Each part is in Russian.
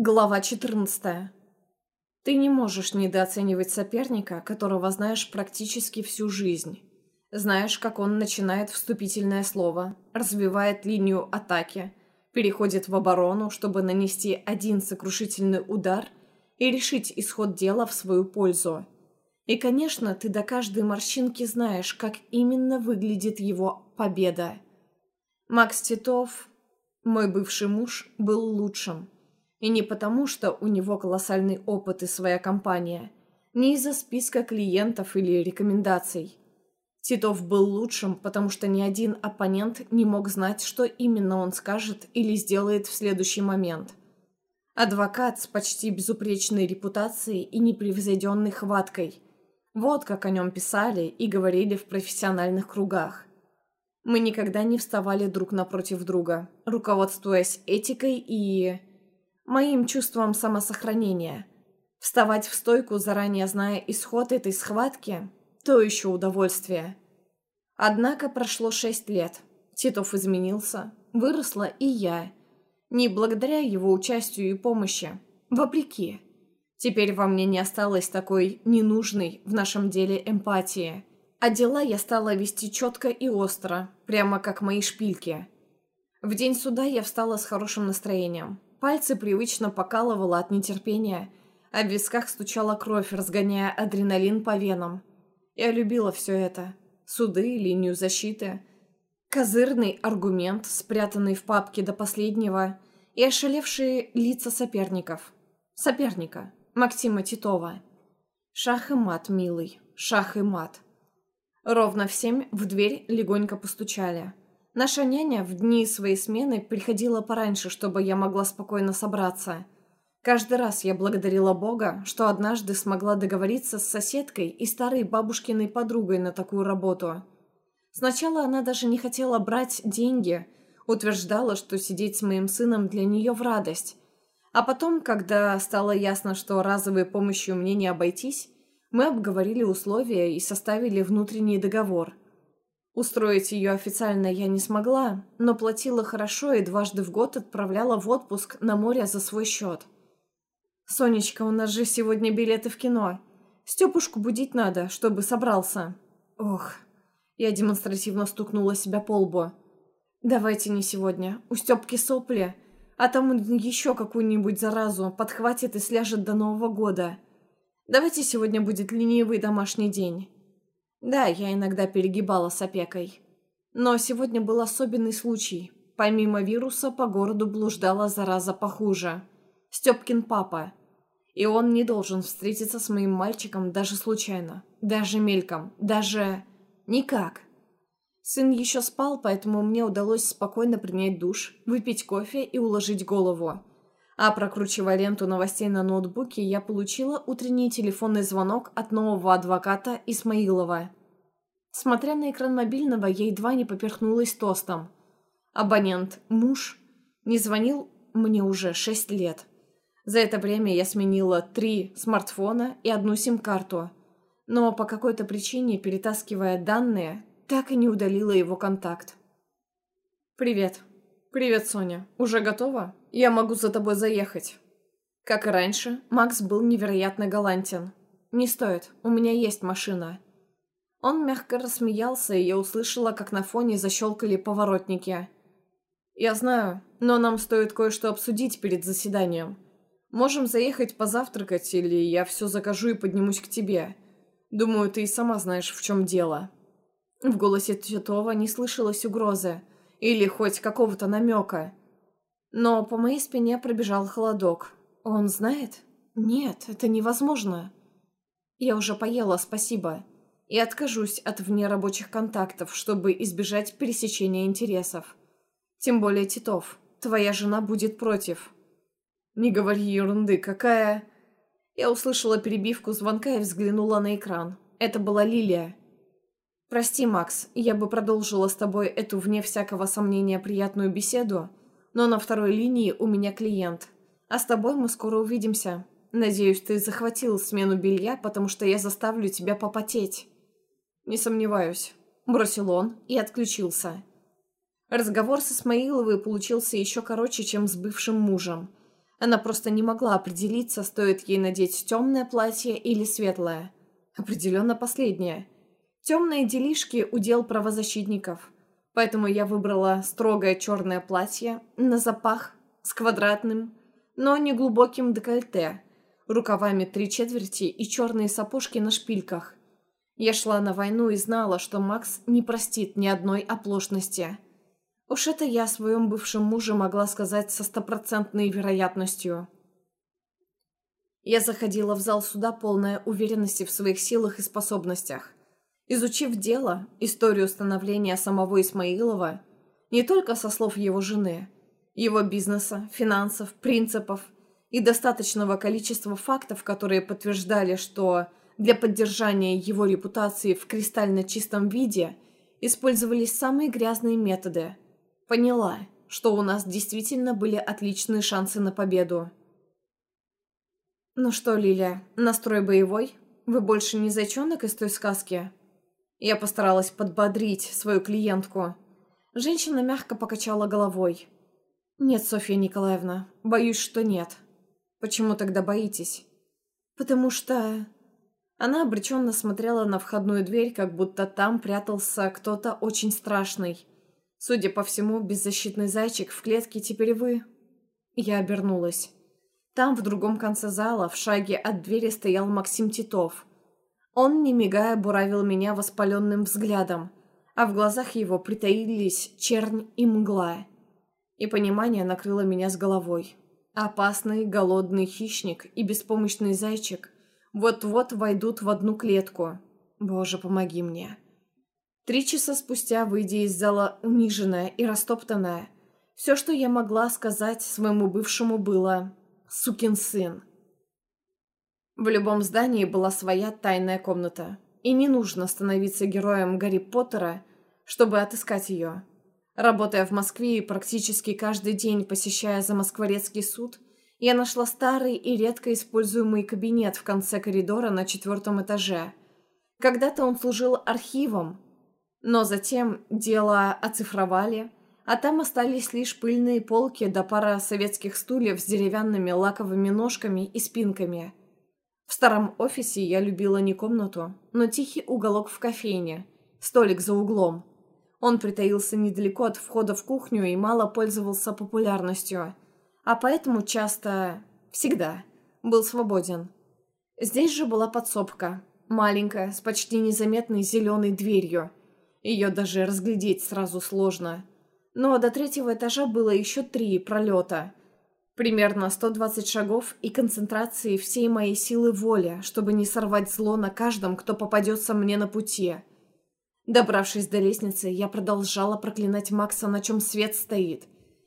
Глава 14. Ты не можешь недооценивать соперника, которого знаешь практически всю жизнь. Знаешь, как он начинает вступительное слово, развивает линию атаки, переходит в оборону, чтобы нанести один сокрушительный удар и решить исход дела в свою пользу. И, конечно, ты до каждой морщинки знаешь, как именно выглядит его победа. Макс Титов, мой бывший муж, был лучшим – и не потому, что у него колоссальный опыт и своя компания, не из-за списка клиентов или рекомендаций. Титов был лучшим, потому что ни один оппонент не мог знать, что именно он скажет или сделает в следующий момент. Адвокат с почти безупречной репутацией и непревзойденной хваткой. Вот как о нем писали и говорили в профессиональных кругах. Мы никогда не вставали друг напротив друга, руководствуясь этикой и моим чувством самосохранения. Вставать в стойку, заранее зная исход этой схватки – то еще удовольствие. Однако прошло шесть лет. Титов изменился, выросла и я. Не благодаря его участию и помощи, вопреки. Теперь во мне не осталось такой ненужной в нашем деле эмпатии. А дела я стала вести четко и остро, прямо как мои шпильки. В день суда я встала с хорошим настроением. Пальцы привычно покалывало от нетерпения, а в висках стучала кровь, разгоняя адреналин по венам. Я любила все это. Суды, линию защиты. Козырный аргумент, спрятанный в папке до последнего, и ошалевшие лица соперников. Соперника. Максима Титова. Шах и мат, милый. Шах и мат. Ровно в семь в дверь легонько постучали. Наша няня в дни своей смены приходила пораньше, чтобы я могла спокойно собраться. Каждый раз я благодарила Бога, что однажды смогла договориться с соседкой и старой бабушкиной подругой на такую работу. Сначала она даже не хотела брать деньги, утверждала, что сидеть с моим сыном для нее в радость. А потом, когда стало ясно, что разовой помощью мне не обойтись, мы обговорили условия и составили внутренний договор – Устроить ее официально я не смогла, но платила хорошо и дважды в год отправляла в отпуск на море за свой счет. «Сонечка, у нас же сегодня билеты в кино. Степушку будить надо, чтобы собрался». «Ох». Я демонстративно стукнула себя по лбу. «Давайте не сегодня. У Степки сопли. А там он еще какую-нибудь заразу подхватит и сляжет до Нового года. Давайте сегодня будет ленивый домашний день». Да, я иногда перегибала с опекой. Но сегодня был особенный случай. Помимо вируса по городу блуждала зараза похуже. Степкин папа. И он не должен встретиться с моим мальчиком даже случайно. Даже мельком. Даже... Никак. Сын еще спал, поэтому мне удалось спокойно принять душ, выпить кофе и уложить голову. А прокручивая ленту новостей на ноутбуке, я получила утренний телефонный звонок от нового адвоката Исмаилова. Смотря на экран мобильного, я едва не поперхнулась тостом. Абонент, муж, не звонил мне уже шесть лет. За это время я сменила три смартфона и одну сим-карту. Но по какой-то причине, перетаскивая данные, так и не удалила его контакт. «Привет. Привет, Соня. Уже готова?» Я могу за тобой заехать». Как и раньше, Макс был невероятно галантен. «Не стоит, у меня есть машина». Он мягко рассмеялся, и я услышала, как на фоне защелкали поворотники. «Я знаю, но нам стоит кое-что обсудить перед заседанием. Можем заехать позавтракать, или я все закажу и поднимусь к тебе. Думаю, ты и сама знаешь, в чем дело». В голосе Титова не слышалось угрозы или хоть какого-то намека. Но по моей спине пробежал холодок. Он знает? Нет, это невозможно. Я уже поела, спасибо. И откажусь от внерабочих контактов, чтобы избежать пересечения интересов. Тем более Титов. Твоя жена будет против. Не говори ерунды, какая... Я услышала перебивку звонка и взглянула на экран. Это была Лилия. «Прости, Макс, я бы продолжила с тобой эту, вне всякого сомнения, приятную беседу, но на второй линии у меня клиент. А с тобой мы скоро увидимся. Надеюсь, ты захватил смену белья, потому что я заставлю тебя попотеть». «Не сомневаюсь», – бросил он и отключился. Разговор с Исмаиловой получился еще короче, чем с бывшим мужем. Она просто не могла определиться, стоит ей надеть темное платье или светлое. Определенно последнее. Темные делишки – удел правозащитников. Поэтому я выбрала строгое черное платье на запах с квадратным, но не глубоким декольте, рукавами три четверти и черные сапожки на шпильках. Я шла на войну и знала, что Макс не простит ни одной оплошности. Уж это я своем бывшем муже могла сказать со стопроцентной вероятностью. Я заходила в зал суда полная уверенности в своих силах и способностях. Изучив дело, историю становления самого Исмаилова, не только со слов его жены, его бизнеса, финансов, принципов и достаточного количества фактов, которые подтверждали, что для поддержания его репутации в кристально чистом виде использовались самые грязные методы. Поняла, что у нас действительно были отличные шансы на победу. «Ну что, Лилия, настрой боевой? Вы больше не зайчонок из той сказки?» Я постаралась подбодрить свою клиентку. Женщина мягко покачала головой. «Нет, Софья Николаевна, боюсь, что нет». «Почему тогда боитесь?» «Потому что...» Она обреченно смотрела на входную дверь, как будто там прятался кто-то очень страшный. Судя по всему, беззащитный зайчик в клетке теперь вы. Я обернулась. Там, в другом конце зала, в шаге от двери стоял Максим Титов. Он, не мигая, буравил меня воспаленным взглядом, а в глазах его притаились чернь и мгла. И понимание накрыло меня с головой. Опасный, голодный хищник и беспомощный зайчик – вот-вот войдут в одну клетку. Боже, помоги мне. Три часа спустя, выйдя из зала униженная и растоптанная, все, что я могла сказать своему бывшему, было «сукин сын». В любом здании была своя тайная комната, и не нужно становиться героем Гарри Поттера, чтобы отыскать ее. Работая в Москве и практически каждый день посещая Замоскворецкий суд, я нашла старый и редко используемый кабинет в конце коридора на четвертом этаже. Когда-то он служил архивом, но затем дело оцифровали, а там остались лишь пыльные полки да пара советских стульев с деревянными лаковыми ножками и спинками. В старом офисе я любила не комнату, но тихий уголок в кофейне, столик за углом. Он притаился недалеко от входа в кухню и мало пользовался популярностью – а поэтому часто, всегда, был свободен. Здесь же была подсобка, маленькая, с почти незаметной зеленой дверью. Ее даже разглядеть сразу сложно. Но до третьего этажа было еще три пролета. Примерно 120 шагов и концентрации всей моей силы воли, чтобы не сорвать зло на каждом, кто попадется мне на пути. Добравшись до лестницы, я продолжала проклинать Макса, на чем свет стоит.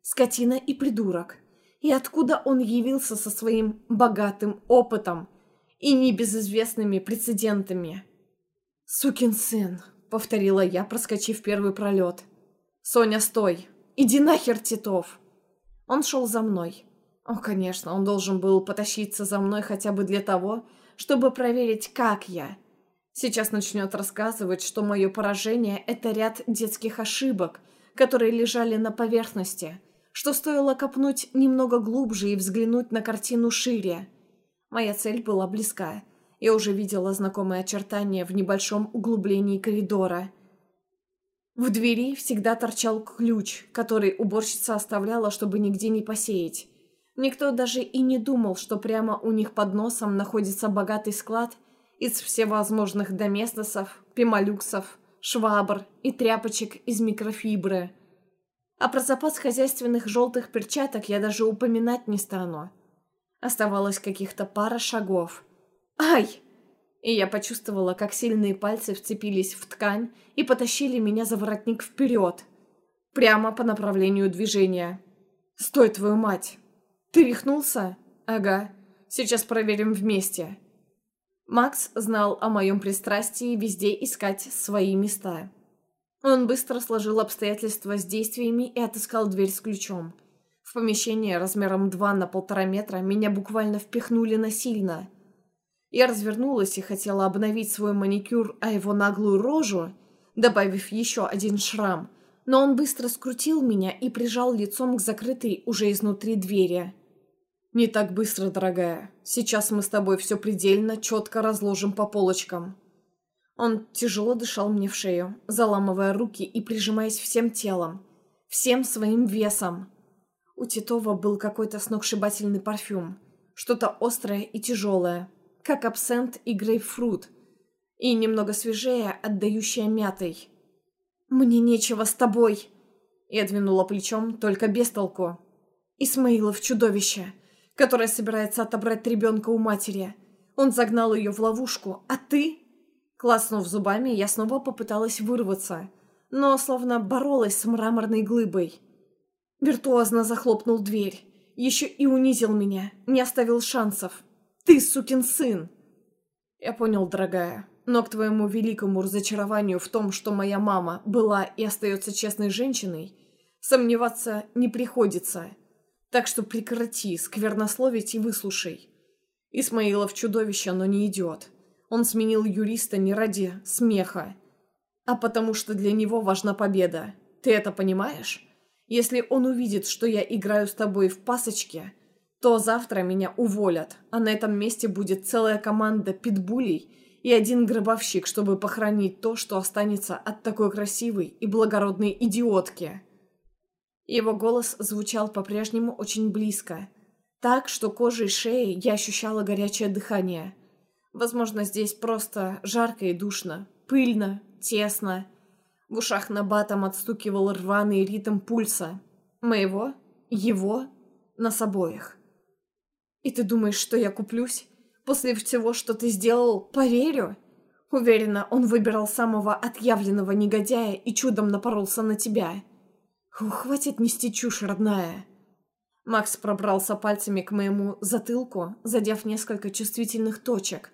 Скотина и придурок и откуда он явился со своим богатым опытом и небезызвестными прецедентами. «Сукин сын», — повторила я, проскочив первый пролет. «Соня, стой! Иди нахер, Титов!» Он шел за мной. О, конечно, он должен был потащиться за мной хотя бы для того, чтобы проверить, как я. Сейчас начнет рассказывать, что мое поражение — это ряд детских ошибок, которые лежали на поверхности — что стоило копнуть немного глубже и взглянуть на картину шире. Моя цель была близка. Я уже видела знакомые очертания в небольшом углублении коридора. В двери всегда торчал ключ, который уборщица оставляла, чтобы нигде не посеять. Никто даже и не думал, что прямо у них под носом находится богатый склад из всевозможных доместосов, пемолюксов, швабр и тряпочек из микрофибры – а про запас хозяйственных желтых перчаток я даже упоминать не стану. Оставалось каких-то пара шагов. «Ай!» И я почувствовала, как сильные пальцы вцепились в ткань и потащили меня за воротник вперед. Прямо по направлению движения. «Стой, твою мать!» «Ты рехнулся?» «Ага. Сейчас проверим вместе». Макс знал о моем пристрастии везде искать свои места. Он быстро сложил обстоятельства с действиями и отыскал дверь с ключом. В помещение размером 2 на полтора метра меня буквально впихнули насильно. Я развернулась и хотела обновить свой маникюр, а его наглую рожу, добавив еще один шрам, но он быстро скрутил меня и прижал лицом к закрытой уже изнутри двери. «Не так быстро, дорогая. Сейчас мы с тобой все предельно четко разложим по полочкам». Он тяжело дышал мне в шею, заламывая руки и прижимаясь всем телом, всем своим весом. У Титова был какой-то сногсшибательный парфюм, что-то острое и тяжелое, как абсент и грейпфрут, и немного свежее, отдающее мятой. «Мне нечего с тобой!» Я двинула плечом, только без толку. «Исмаилов чудовище!» Которая собирается отобрать ребенка у матери. Он загнал ее в ловушку, а ты...» Класснув зубами, я снова попыталась вырваться, но словно боролась с мраморной глыбой. Виртуозно захлопнул дверь. Еще и унизил меня, не оставил шансов. «Ты сукин сын!» Я понял, дорогая, но к твоему великому разочарованию в том, что моя мама была и остается честной женщиной, сомневаться не приходится. Так что прекрати сквернословить и выслушай. Исмаилов чудовище, но не идет. Он сменил юриста не ради смеха, а потому что для него важна победа. Ты это понимаешь? Если он увидит, что я играю с тобой в пасочке, то завтра меня уволят, а на этом месте будет целая команда питбулей и один гробовщик, чтобы похоронить то, что останется от такой красивой и благородной идиотки. Его голос звучал по-прежнему очень близко. Так, что кожей шеи я ощущала горячее дыхание. Возможно, здесь просто жарко и душно, пыльно, тесно. В ушах на батом отстукивал рваный ритм пульса. Моего, его, нас обоих. «И ты думаешь, что я куплюсь? После всего, что ты сделал, поверю?» Уверена, он выбирал самого отъявленного негодяя и чудом напоролся на тебя. Хватит нести чушь, родная. Макс пробрался пальцами к моему затылку, задев несколько чувствительных точек.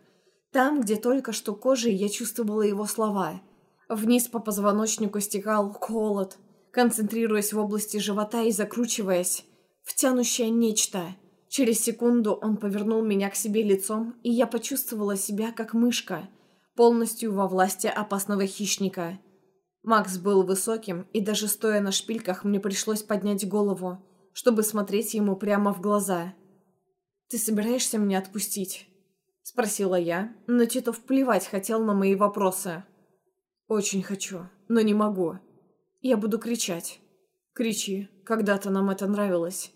Там, где только что кожей я чувствовала его слова. Вниз по позвоночнику стекал холод, концентрируясь в области живота и закручиваясь в тянущее нечто. Через секунду он повернул меня к себе лицом, и я почувствовала себя как мышка, полностью во власти опасного хищника. Макс был высоким, и даже стоя на шпильках мне пришлось поднять голову, чтобы смотреть ему прямо в глаза. «Ты собираешься меня отпустить?» — спросила я, но Титов плевать хотел на мои вопросы. «Очень хочу, но не могу. Я буду кричать. Кричи, когда-то нам это нравилось».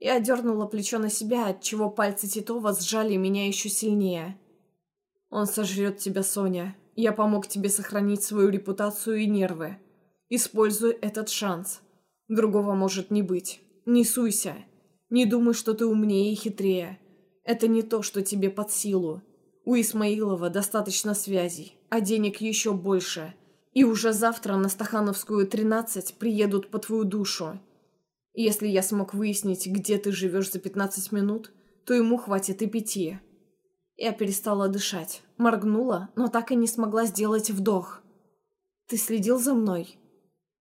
Я дернула плечо на себя, отчего пальцы Титова сжали меня еще сильнее. «Он сожрет тебя, Соня, я помог тебе сохранить свою репутацию и нервы. Используй этот шанс. Другого может не быть. Не суйся. Не думай, что ты умнее и хитрее. Это не то, что тебе под силу. У Исмаилова достаточно связей, а денег еще больше. И уже завтра на Стахановскую 13 приедут по твою душу. Если я смог выяснить, где ты живешь за 15 минут, то ему хватит и пяти. Я перестала дышать, моргнула, но так и не смогла сделать вдох. «Ты следил за мной?»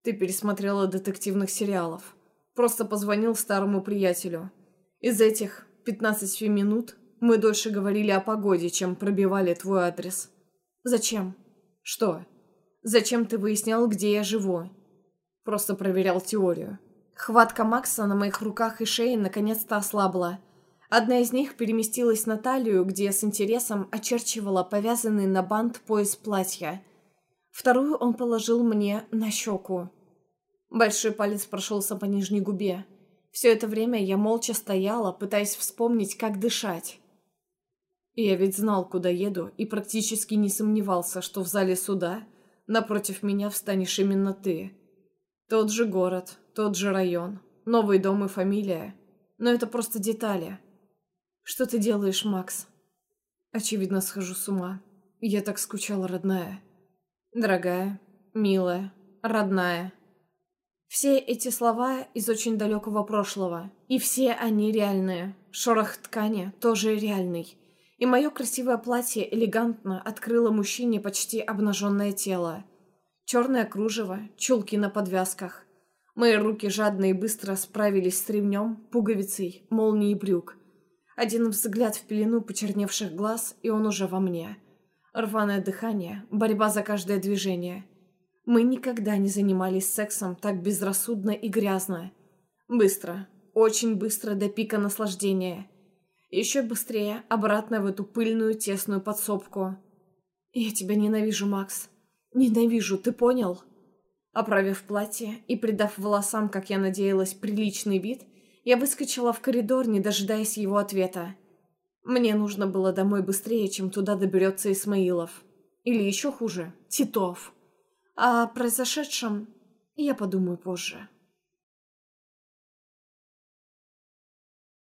«Ты пересмотрела детективных сериалов. Просто позвонил старому приятелю. Из этих 15 минут мы дольше говорили о погоде, чем пробивали твой адрес. Зачем? Что? Зачем ты выяснял, где я живу? Просто проверял теорию. Хватка Макса на моих руках и шее наконец-то ослабла. Одна из них переместилась на талию, где с интересом очерчивала повязанный на бант пояс платья. Вторую он положил мне на щеку. Большой палец прошелся по нижней губе. Все это время я молча стояла, пытаясь вспомнить, как дышать. Я ведь знал, куда еду, и практически не сомневался, что в зале суда напротив меня встанешь именно ты. Тот же город, тот же район, новый дом и фамилия. Но это просто детали. «Что ты делаешь, Макс?» «Очевидно, схожу с ума. Я так скучала, родная. Дорогая, милая, родная». Все эти слова из очень далекого прошлого. И все они реальные. Шорох ткани тоже реальный. И мое красивое платье элегантно открыло мужчине почти обнаженное тело. Черное кружево, чулки на подвязках. Мои руки жадно и быстро справились с ремнем, пуговицей, молнией брюк. Один взгляд в пелену почерневших глаз, и он уже во мне. Рваное дыхание, борьба за каждое движение. Мы никогда не занимались сексом так безрассудно и грязно. Быстро, Очень быстро до пика наслаждения. Еще быстрее обратно в эту пыльную тесную подсобку. «Я тебя ненавижу, Макс. Ненавижу, ты понял?» Оправив платье и придав волосам, как я надеялась, приличный вид, я выскочила в коридор, не дожидаясь его ответа. Мне нужно было домой быстрее, чем туда доберется Исмаилов. Или еще хуже, Титов. О произошедшем я подумаю позже.